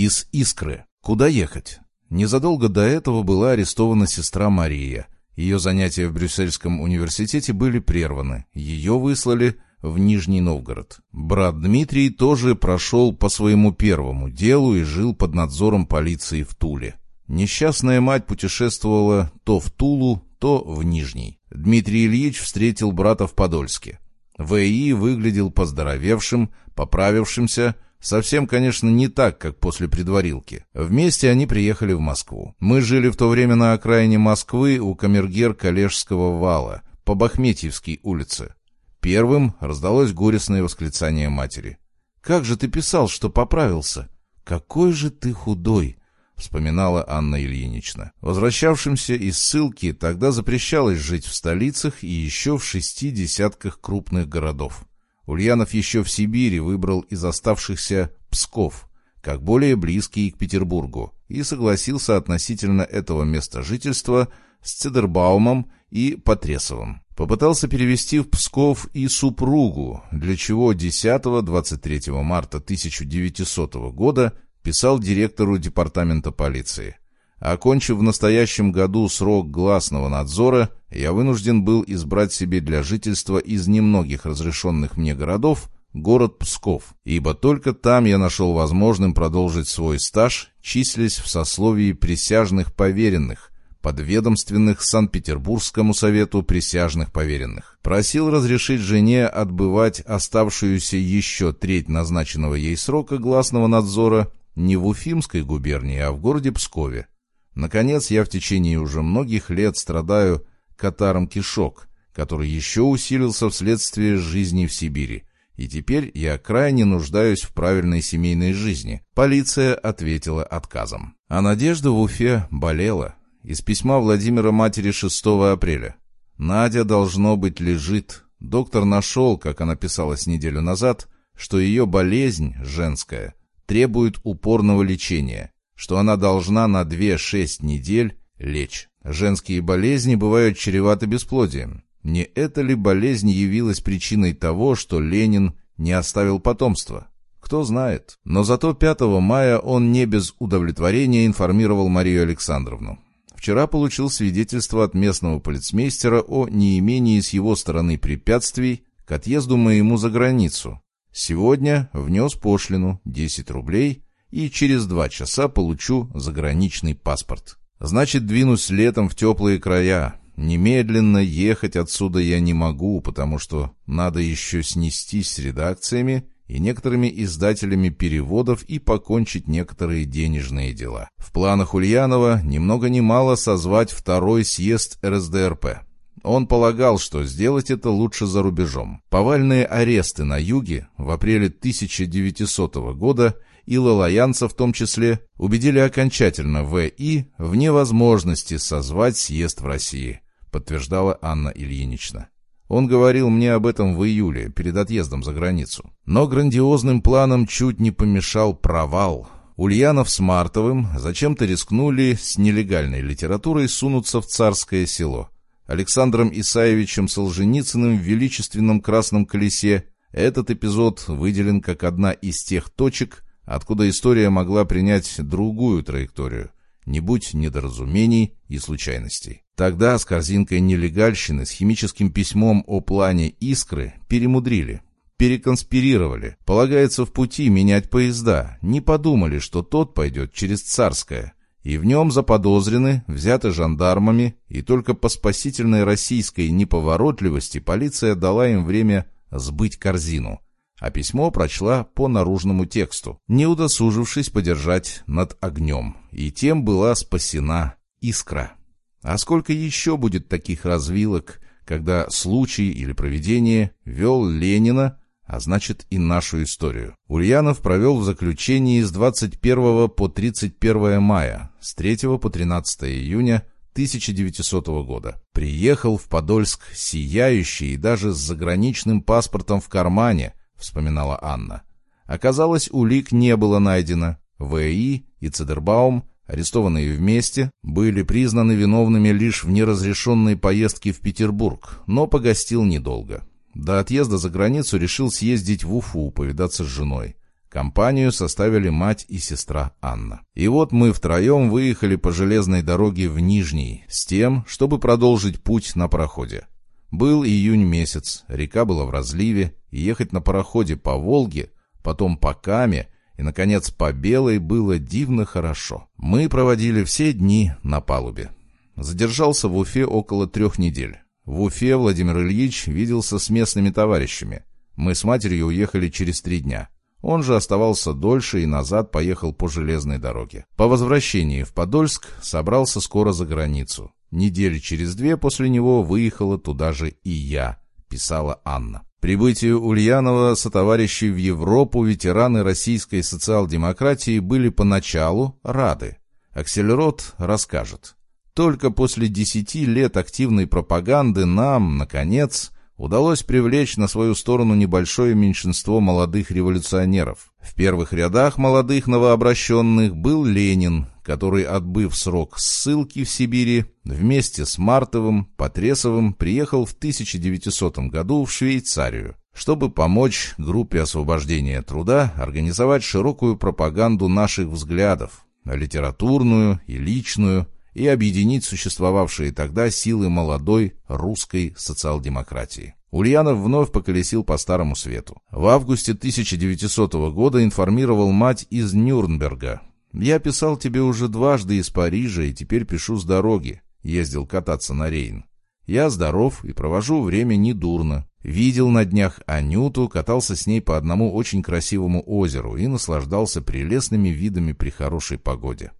Из Искры. Куда ехать? Незадолго до этого была арестована сестра Мария. Ее занятия в Брюссельском университете были прерваны. Ее выслали в Нижний Новгород. Брат Дмитрий тоже прошел по своему первому делу и жил под надзором полиции в Туле. Несчастная мать путешествовала то в Тулу, то в Нижний. Дмитрий Ильич встретил брата в Подольске. В.И. выглядел поздоровевшим, поправившимся, совсем, конечно, не так, как после предварилки. Вместе они приехали в Москву. Мы жили в то время на окраине Москвы у камергер Калежского вала, по Бахметьевской улице. Первым раздалось горестное восклицание матери. «Как же ты писал, что поправился? Какой же ты худой!» вспоминала Анна Ильинична. Возвращавшимся из ссылки тогда запрещалось жить в столицах и еще в шести десятках крупных городов. Ульянов еще в Сибири выбрал из оставшихся Псков, как более близкий к Петербургу, и согласился относительно этого места жительства с Цедербаумом и Потресовым. Попытался перевести в Псков и супругу, для чего 10-23 марта 1900 года писал директору департамента полиции. Окончив в настоящем году срок гласного надзора, я вынужден был избрать себе для жительства из немногих разрешенных мне городов город Псков, ибо только там я нашел возможным продолжить свой стаж, числясь в сословии присяжных поверенных, подведомственных Санкт-Петербургскому совету присяжных поверенных. Просил разрешить жене отбывать оставшуюся еще треть назначенного ей срока гласного надзора не в Уфимской губернии, а в городе Пскове. Наконец, я в течение уже многих лет страдаю катаром кишок, который еще усилился вследствие жизни в Сибири. И теперь я крайне нуждаюсь в правильной семейной жизни. Полиция ответила отказом. А Надежда в Уфе болела. Из письма Владимира матери 6 апреля. Надя, должно быть, лежит. Доктор нашел, как она писалась неделю назад, что ее болезнь женская требует упорного лечения, что она должна на 2-6 недель лечь. Женские болезни бывают чреваты бесплодием. Не эта ли болезнь явилась причиной того, что Ленин не оставил потомства? Кто знает. Но зато 5 мая он не без удовлетворения информировал Марию Александровну. Вчера получил свидетельство от местного полицмейстера о неимении с его стороны препятствий к отъезду моему за границу, Сегодня внес пошлину 10 рублей и через два часа получу заграничный паспорт. Значит, двинусь летом в теплые края. Немедленно ехать отсюда я не могу, потому что надо еще снестись с редакциями и некоторыми издателями переводов и покончить некоторые денежные дела. В планах Ульянова ни много ни мало созвать второй съезд РСДРП. Он полагал, что сделать это лучше за рубежом. Повальные аресты на юге в апреле 1900 года и лалаянца в том числе убедили окончательно В.И. в невозможности созвать съезд в России, подтверждала Анна Ильинична. Он говорил мне об этом в июле, перед отъездом за границу. Но грандиозным планам чуть не помешал провал. Ульянов с Мартовым зачем-то рискнули с нелегальной литературой сунуться в царское село – Александром Исаевичем Солженицыным в величественном красном колесе, этот эпизод выделен как одна из тех точек, откуда история могла принять другую траекторию, не будь недоразумений и случайностей. Тогда с корзинкой нелегальщины, с химическим письмом о плане «Искры» перемудрили, переконспирировали. Полагается в пути менять поезда, не подумали, что тот пойдет через Царское – и в нем заподозрены, взяты жандармами, и только по спасительной российской неповоротливости полиция дала им время сбыть корзину, а письмо прочла по наружному тексту, не удосужившись подержать над огнем, и тем была спасена искра. А сколько еще будет таких развилок, когда случай или проведение вел Ленина а значит и нашу историю. Ульянов провел в заключении с 21 по 31 мая, с 3 по 13 июня 1900 года. Приехал в Подольск сияющий и даже с заграничным паспортом в кармане, вспоминала Анна. Оказалось, улик не было найдено. В.И. и Цедербаум, арестованные вместе, были признаны виновными лишь в неразрешенной поездке в Петербург, но погостил недолго. До отъезда за границу решил съездить в Уфу, повидаться с женой. Компанию составили мать и сестра Анна. И вот мы втроем выехали по железной дороге в Нижний с тем, чтобы продолжить путь на пароходе. Был июнь месяц, река была в разливе, и ехать на пароходе по Волге, потом по Каме и, наконец, по Белой было дивно хорошо. Мы проводили все дни на палубе. Задержался в Уфе около трех недель. В Уфе Владимир Ильич виделся с местными товарищами. Мы с матерью уехали через три дня. Он же оставался дольше и назад поехал по железной дороге. По возвращении в Подольск собрался скоро за границу. Недели через две после него выехала туда же и я, писала Анна. Прибытию Ульянова сотоварищей в Европу ветераны российской социал-демократии были поначалу рады. Акселерот расскажет. Только после десяти лет активной пропаганды нам, наконец, удалось привлечь на свою сторону небольшое меньшинство молодых революционеров. В первых рядах молодых новообращенных был Ленин, который, отбыв срок ссылки в Сибири, вместе с Мартовым, Потресовым приехал в 1900 году в Швейцарию, чтобы помочь группе освобождения труда организовать широкую пропаганду наших взглядов, литературную и личную, и объединить существовавшие тогда силы молодой русской социал-демократии. Ульянов вновь поколесил по Старому Свету. В августе 1900 года информировал мать из Нюрнберга. «Я писал тебе уже дважды из Парижа и теперь пишу с дороги», — ездил кататься на Рейн. «Я здоров и провожу время недурно. Видел на днях Анюту, катался с ней по одному очень красивому озеру и наслаждался прелестными видами при хорошей погоде.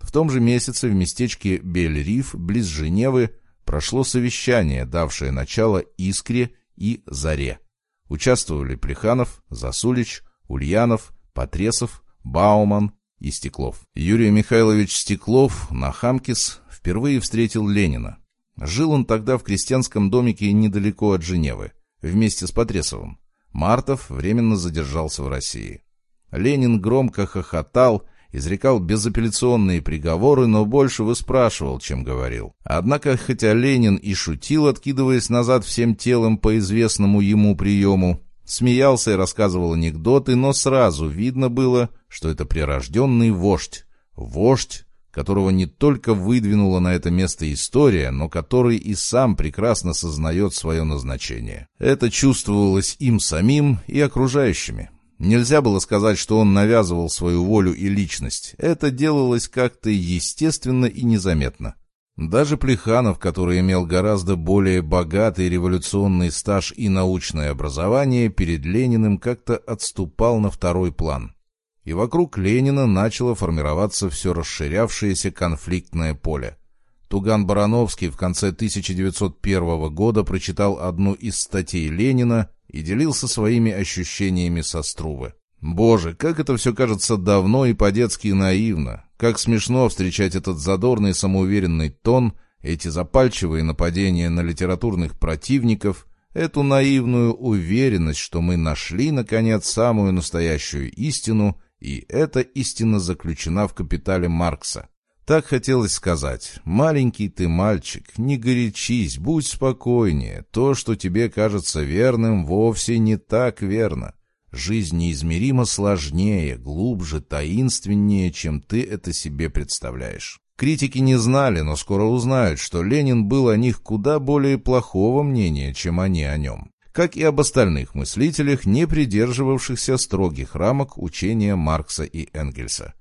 В том же месяце в местечке Бель-Риф, близ Женевы, прошло совещание, давшее начало «Искре» и «Заре». Участвовали Плеханов, Засулич, Ульянов, Потресов, Бауман и Стеклов. Юрий Михайлович Стеклов на Хамкис впервые встретил Ленина. Жил он тогда в крестьянском домике недалеко от Женевы, вместе с Потресовым. Мартов временно задержался в России. Ленин громко хохотал изрекал безапелляционные приговоры, но больше выспрашивал, чем говорил. Однако, хотя Ленин и шутил, откидываясь назад всем телом по известному ему приему, смеялся и рассказывал анекдоты, но сразу видно было, что это прирожденный вождь. Вождь, которого не только выдвинула на это место история, но который и сам прекрасно сознает свое назначение. Это чувствовалось им самим и окружающими. Нельзя было сказать, что он навязывал свою волю и личность. Это делалось как-то естественно и незаметно. Даже Плеханов, который имел гораздо более богатый революционный стаж и научное образование, перед Лениным как-то отступал на второй план. И вокруг Ленина начало формироваться все расширявшееся конфликтное поле. Туган Барановский в конце 1901 года прочитал одну из статей Ленина и делился своими ощущениями со Струвы. Боже, как это все кажется давно и по-детски наивно. Как смешно встречать этот задорный самоуверенный тон, эти запальчивые нападения на литературных противников, эту наивную уверенность, что мы нашли, наконец, самую настоящую истину, и эта истина заключена в капитале Маркса. Так хотелось сказать. «Маленький ты мальчик, не горячись, будь спокойнее. То, что тебе кажется верным, вовсе не так верно. Жизнь неизмеримо сложнее, глубже, таинственнее, чем ты это себе представляешь». Критики не знали, но скоро узнают, что Ленин был о них куда более плохого мнения, чем они о нем. Как и об остальных мыслителях, не придерживавшихся строгих рамок учения Маркса и Энгельса.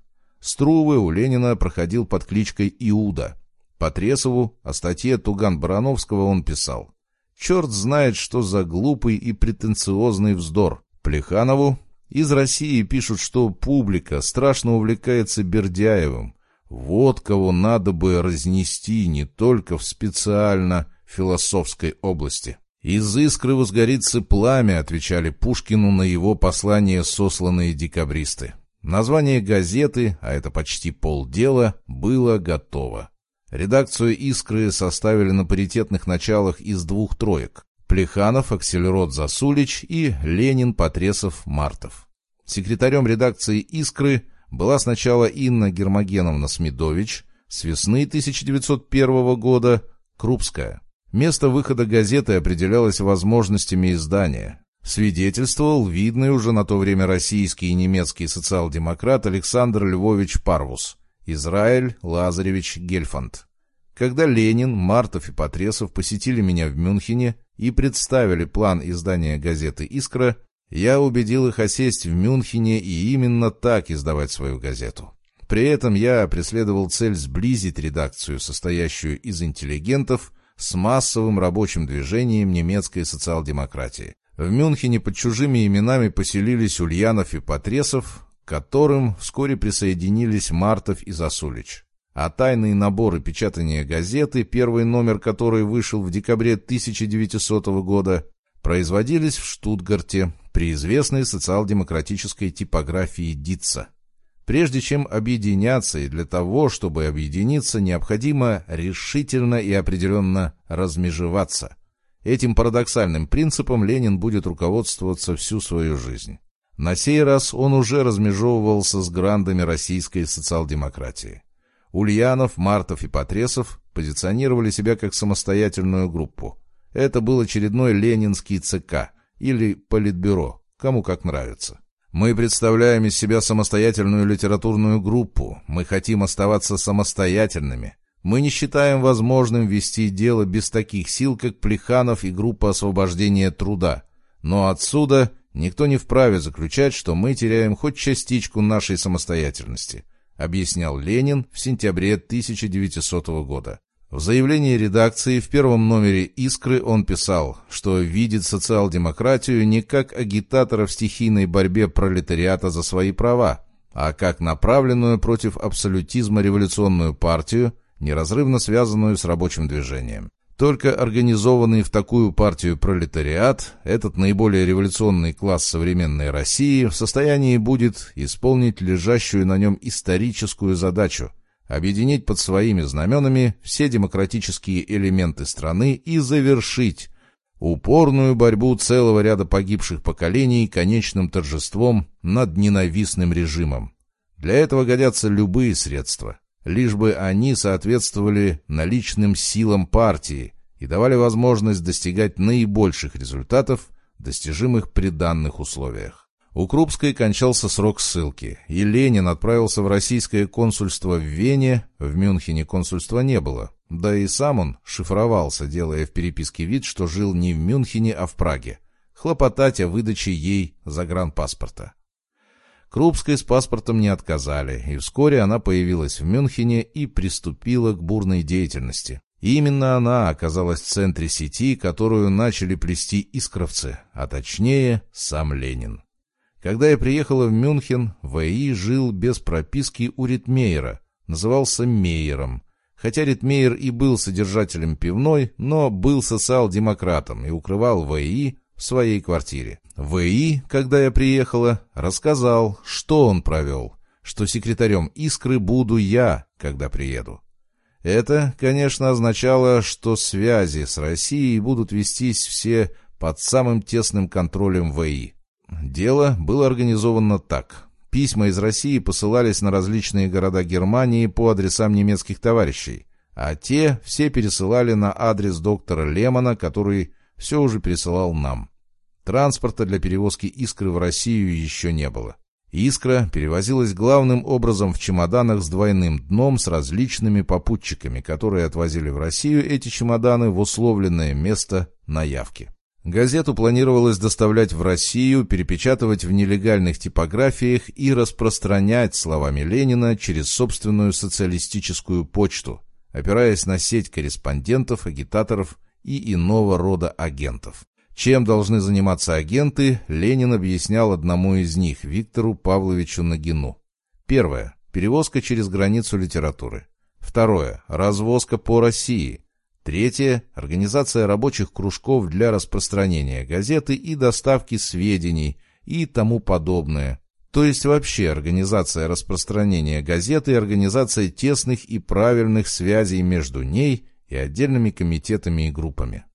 Струвы у Ленина проходил под кличкой Иуда. По Тресову о статье Туган-Барановского он писал. «Черт знает, что за глупый и претенциозный вздор». Плеханову из России пишут, что публика страшно увлекается Бердяевым. Вот кого надо бы разнести не только в специально философской области. «Из искры возгорится пламя», — отвечали Пушкину на его послание сосланные декабристы. Название газеты, а это почти полдела, было готово. Редакцию «Искры» составили на паритетных началах из двух троек. Плеханов, Аксельрод Засулич и Ленин, Потресов, Мартов. Секретарем редакции «Искры» была сначала Инна Гермогеновна Смедович, с весны 1901 года Крупская. Место выхода газеты определялось возможностями издания. Свидетельствовал видный уже на то время российский и немецкий социал-демократ Александр Львович Парвус, Израиль Лазаревич Гельфанд. Когда Ленин, Мартов и Потресов посетили меня в Мюнхене и представили план издания газеты «Искра», я убедил их осесть в Мюнхене и именно так издавать свою газету. При этом я преследовал цель сблизить редакцию, состоящую из интеллигентов, с массовым рабочим движением немецкой социал-демократии. В Мюнхене под чужими именами поселились Ульянов и Потресов, к которым вскоре присоединились Мартов и Засулич. А тайные наборы печатания газеты, первый номер которой вышел в декабре 1900 года, производились в Штутгарте при известной социал-демократической типографии Дитца. Прежде чем объединяться, и для того, чтобы объединиться, необходимо решительно и определенно размежеваться. Этим парадоксальным принципом Ленин будет руководствоваться всю свою жизнь. На сей раз он уже размежевывался с грандами российской социал-демократии. Ульянов, Мартов и Потресов позиционировали себя как самостоятельную группу. Это был очередной ленинский ЦК или политбюро, кому как нравится. Мы представляем из себя самостоятельную литературную группу. Мы хотим оставаться самостоятельными. Мы не считаем возможным вести дело без таких сил, как Плеханов и группа освобождения труда. Но отсюда никто не вправе заключать, что мы теряем хоть частичку нашей самостоятельности, объяснял Ленин в сентябре 1900 года. В заявлении редакции в первом номере «Искры» он писал, что видит социал-демократию не как агитатора в стихийной борьбе пролетариата за свои права, а как направленную против абсолютизма революционную партию, неразрывно связанную с рабочим движением. Только организованный в такую партию пролетариат, этот наиболее революционный класс современной России, в состоянии будет исполнить лежащую на нем историческую задачу – объединить под своими знаменами все демократические элементы страны и завершить упорную борьбу целого ряда погибших поколений конечным торжеством над ненавистным режимом. Для этого годятся любые средства, лишь бы они соответствовали наличным силам партии и давали возможность достигать наибольших результатов, достижимых при данных условиях. У Крупской кончался срок ссылки, и Ленин отправился в российское консульство в Вене, в Мюнхене консульства не было. Да и сам он шифровался, делая в переписке вид, что жил не в Мюнхене, а в Праге, хлопотать о выдаче ей загранпаспорта. Крупской с паспортом не отказали, и вскоре она появилась в Мюнхене и приступила к бурной деятельности. Именно она оказалась в центре сети, которую начали плести искровцы, а точнее сам Ленин. Когда я приехала в Мюнхен, В.И. жил без прописки у Ритмейера, назывался Мейером. Хотя Ритмейер и был содержателем пивной, но был социал-демократом и укрывал В.И. в своей квартире. В.И., когда я приехала, рассказал, что он провел, что секретарем «Искры» буду я, когда приеду. Это, конечно, означало, что связи с Россией будут вестись все под самым тесным контролем ВИ. Дело было организовано так. Письма из России посылались на различные города Германии по адресам немецких товарищей, а те все пересылали на адрес доктора Лемона, который все уже пересылал нам. Транспорта для перевозки «Искры» в Россию еще не было. «Искра» перевозилась главным образом в чемоданах с двойным дном с различными попутчиками, которые отвозили в Россию эти чемоданы в условленное место на явке. Газету планировалось доставлять в Россию, перепечатывать в нелегальных типографиях и распространять словами Ленина через собственную социалистическую почту, опираясь на сеть корреспондентов, агитаторов и иного рода агентов. Чем должны заниматься агенты, Ленин объяснял одному из них, Виктору Павловичу Нагину. Первое. Перевозка через границу литературы. Второе. Развозка по России. Третье – организация рабочих кружков для распространения газеты и доставки сведений и тому подобное. То есть вообще организация распространения газеты и организация тесных и правильных связей между ней и отдельными комитетами и группами.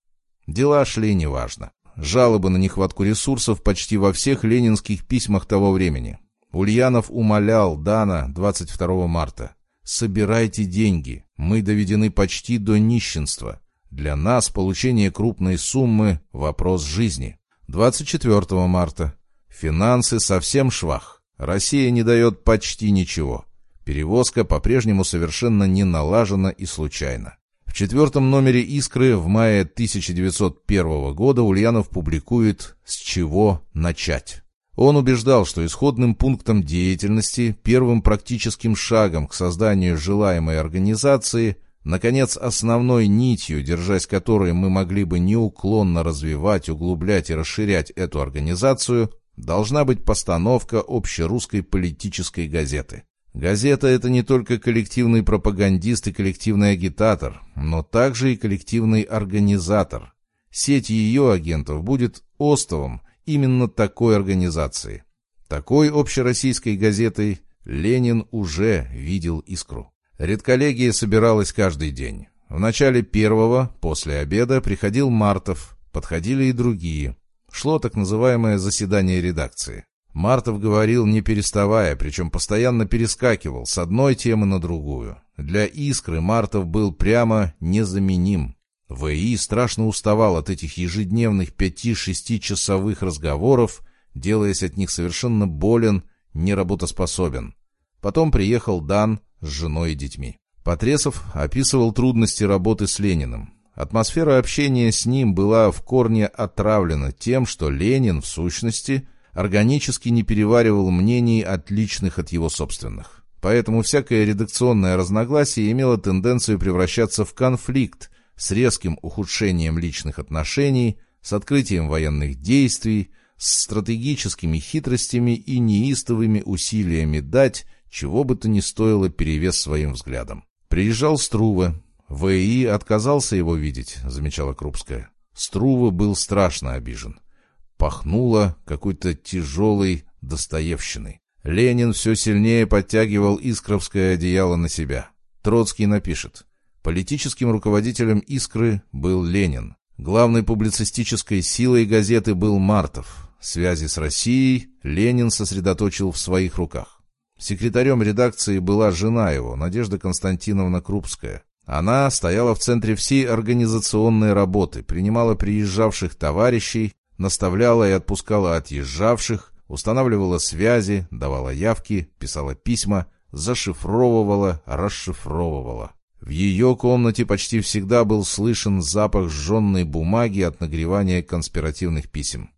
Дела шли неважно. Жалобы на нехватку ресурсов почти во всех ленинских письмах того времени. Ульянов умолял Дана 22 марта. «Собирайте деньги, мы доведены почти до нищенства. Для нас получение крупной суммы – вопрос жизни». 24 марта. Финансы совсем швах. Россия не дает почти ничего. Перевозка по-прежнему совершенно не налажена и случайна. Четвертом номере «Искры» в мае 1901 года Ульянов публикует «С чего начать?». Он убеждал, что исходным пунктом деятельности, первым практическим шагом к созданию желаемой организации, наконец, основной нитью, держась которой мы могли бы неуклонно развивать, углублять и расширять эту организацию, должна быть постановка общерусской политической газеты. Газета — это не только коллективный пропагандист и коллективный агитатор, но также и коллективный организатор. Сеть ее агентов будет остовом, именно такой организации. Такой общероссийской газетой Ленин уже видел искру. Редколлегия собиралась каждый день. В начале первого, после обеда, приходил Мартов, подходили и другие. Шло так называемое заседание редакции. Мартов говорил не переставая, причем постоянно перескакивал с одной темы на другую. Для «Искры» Мартов был прямо незаменим. ВИ страшно уставал от этих ежедневных пяти-шестичасовых разговоров, делаясь от них совершенно болен, неработоспособен. Потом приехал Дан с женой и детьми. Потресов описывал трудности работы с Лениным. Атмосфера общения с ним была в корне отравлена тем, что Ленин, в сущности, органически не переваривал мнений, отличных от его собственных. Поэтому всякое редакционное разногласие имело тенденцию превращаться в конфликт, с резким ухудшением личных отношений, с открытием военных действий, с стратегическими хитростями и неистовыми усилиями дать, чего бы то ни стоило перевес своим взглядам. Приезжал Струве. В.И. отказался его видеть, замечала Крупская. Струве был страшно обижен. Пахнуло какой-то тяжелой достоевщиной. Ленин все сильнее подтягивал искровское одеяло на себя. Троцкий напишет. Политическим руководителем «Искры» был Ленин. Главной публицистической силой газеты был Мартов. Связи с Россией Ленин сосредоточил в своих руках. Секретарем редакции была жена его, Надежда Константиновна Крупская. Она стояла в центре всей организационной работы, принимала приезжавших товарищей, наставляла и отпускала отъезжавших, устанавливала связи, давала явки, писала письма, зашифровывала, расшифровывала. В ее комнате почти всегда был слышен запах сжженной бумаги от нагревания конспиративных писем.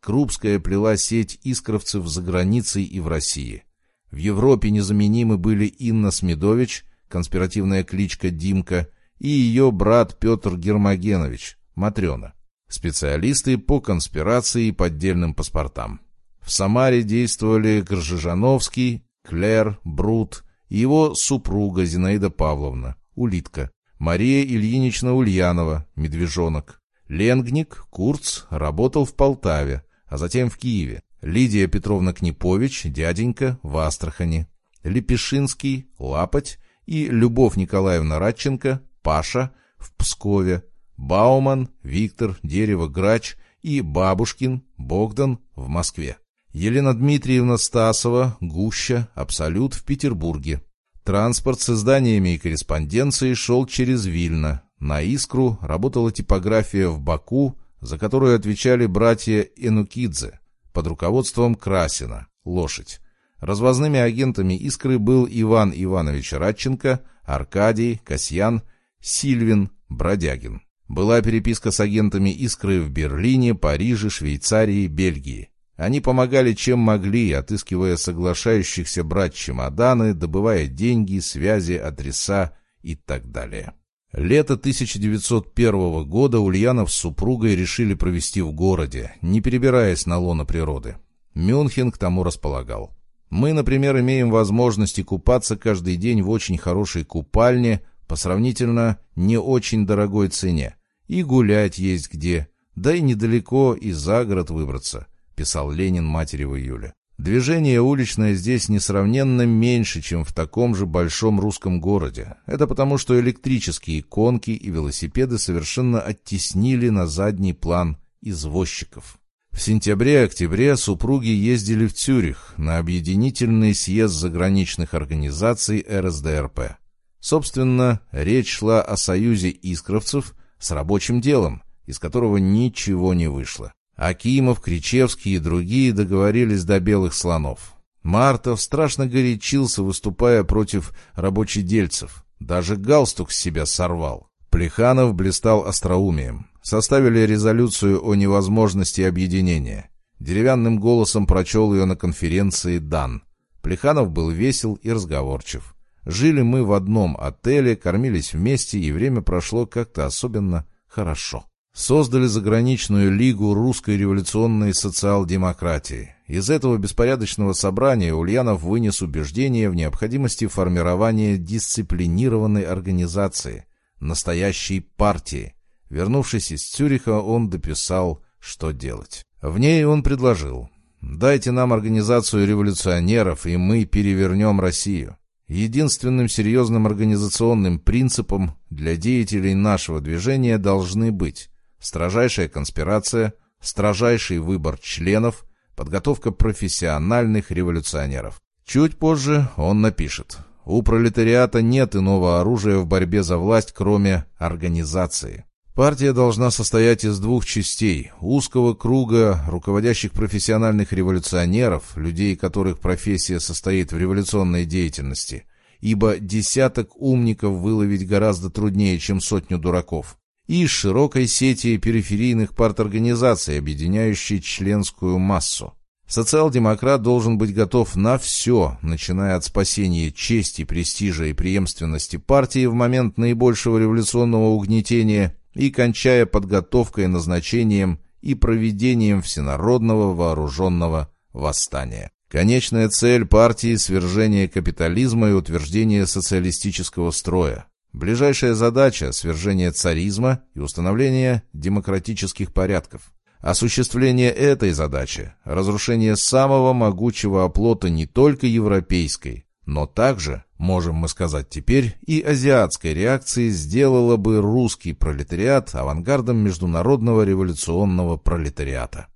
Крупская плела сеть искровцев за границей и в России. В Европе незаменимы были Инна Смедович, конспиративная кличка Димка, и ее брат Петр Гермогенович, Матрена, специалисты по конспирации и поддельным паспортам. В Самаре действовали Горжижановский, Клер, Брут и его супруга Зинаида Павловна, Улитка, Мария Ильинична Ульянова, Медвежонок. Ленгник, Курц, работал в Полтаве, а затем в Киеве. Лидия Петровна Книпович, дяденька, в Астрахани. Лепешинский, Лапоть и Любовь Николаевна Радченко, Паша, в Пскове. Бауман, Виктор, Дерево, Грач и Бабушкин, Богдан в Москве. Елена Дмитриевна Стасова, Гуща, Абсолют в Петербурге. Транспорт с изданиями и корреспонденцией шел через Вильно. На «Искру» работала типография в Баку, за которую отвечали братья Энукидзе под руководством Красина, лошадь. Развозными агентами «Искры» был Иван Иванович Радченко, Аркадий, Касьян, Сильвин, Бродягин. Была переписка с агентами «Искры» в Берлине, Париже, Швейцарии, Бельгии. Они помогали чем могли, отыскивая соглашающихся брать чемоданы, добывая деньги, связи, адреса и так далее. Лето 1901 года Ульянов с супругой решили провести в городе, не перебираясь на лоно природы. Мюнхен к тому располагал. Мы, например, имеем возможность купаться каждый день в очень хорошей купальне по сравнительно не очень дорогой цене. И гулять есть где, да и недалеко и за город выбраться – писал Ленин матери в июле. Движение уличное здесь несравненно меньше, чем в таком же большом русском городе. Это потому, что электрические конки и велосипеды совершенно оттеснили на задний план извозчиков. В сентябре-октябре супруги ездили в Цюрих на объединительный съезд заграничных организаций РСДРП. Собственно, речь шла о союзе искровцев с рабочим делом, из которого ничего не вышло. Акимов, Кричевский и другие договорились до белых слонов. Мартов страшно горячился, выступая против рабочедельцев. Даже галстук с себя сорвал. Плеханов блистал остроумием. Составили резолюцию о невозможности объединения. Деревянным голосом прочел ее на конференции Дан. Плеханов был весел и разговорчив. Жили мы в одном отеле, кормились вместе, и время прошло как-то особенно хорошо. Создали заграничную лигу русской революционной социал-демократии. Из этого беспорядочного собрания Ульянов вынес убеждение в необходимости формирования дисциплинированной организации, настоящей партии. Вернувшись из Цюриха, он дописал, что делать. В ней он предложил «Дайте нам организацию революционеров, и мы перевернем Россию». Единственным серьезным организационным принципом для деятелей нашего движения должны быть строжайшая конспирация, строжайший выбор членов, подготовка профессиональных революционеров. Чуть позже он напишет «У пролетариата нет иного оружия в борьбе за власть, кроме организации». Партия должна состоять из двух частей – узкого круга руководящих профессиональных революционеров, людей, которых профессия состоит в революционной деятельности, ибо десяток умников выловить гораздо труднее, чем сотню дураков, и широкой сети периферийных парторганизаций, объединяющей членскую массу. Социал-демократ должен быть готов на все, начиная от спасения чести, престижа и преемственности партии в момент наибольшего революционного угнетения и кончая подготовкой, назначением и проведением всенародного вооруженного восстания. Конечная цель партии – свержение капитализма и утверждение социалистического строя. Ближайшая задача – свержение царизма и установление демократических порядков. Осуществление этой задачи – разрушение самого могучего оплота не только европейской, но также, можем мы сказать теперь, и азиатской реакции сделала бы русский пролетариат авангардом международного революционного пролетариата.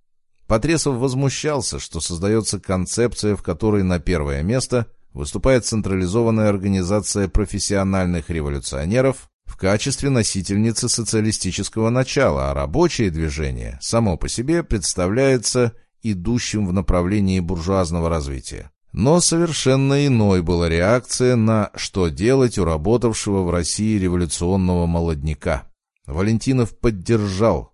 Потресов возмущался, что создается концепция, в которой на первое место выступает централизованная организация профессиональных революционеров в качестве носительницы социалистического начала, а рабочее движение само по себе представляется идущим в направлении буржуазного развития. Но совершенно иной была реакция на «что делать» у работавшего в России революционного молодняка. Валентинов поддержал.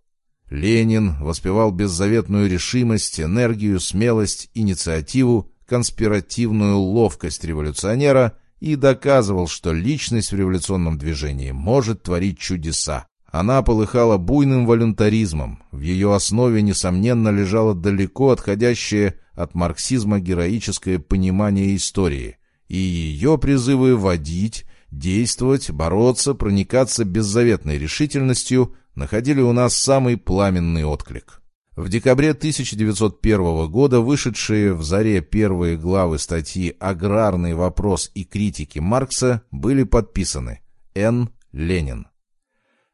Ленин воспевал беззаветную решимость, энергию, смелость, инициативу, конспиративную ловкость революционера и доказывал, что личность в революционном движении может творить чудеса. Она полыхала буйным волюнтаризмом. В ее основе, несомненно, лежало далеко отходящее от марксизма героическое понимание истории и ее призывы водить, действовать, бороться, проникаться беззаветной решительностью находили у нас самый пламенный отклик. В декабре 1901 года вышедшие в «Заре» первые главы статьи «Аграрный вопрос и критики Маркса» были подписаны «Н. Ленин».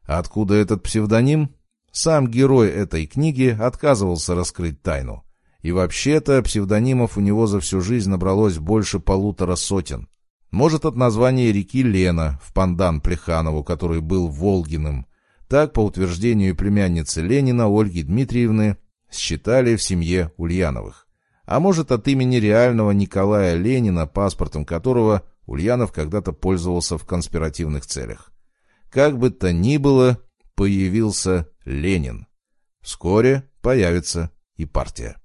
Откуда этот псевдоним? Сам герой этой книги отказывался раскрыть тайну. И вообще-то псевдонимов у него за всю жизнь набралось больше полутора сотен. Может, от названия реки Лена в пандан Плеханову, который был Волгиным. Так, по утверждению племянницы Ленина Ольги Дмитриевны, считали в семье Ульяновых. А может, от имени реального Николая Ленина, паспортом которого Ульянов когда-то пользовался в конспиративных целях. Как бы то ни было, появился Ленин. Вскоре появится и партия.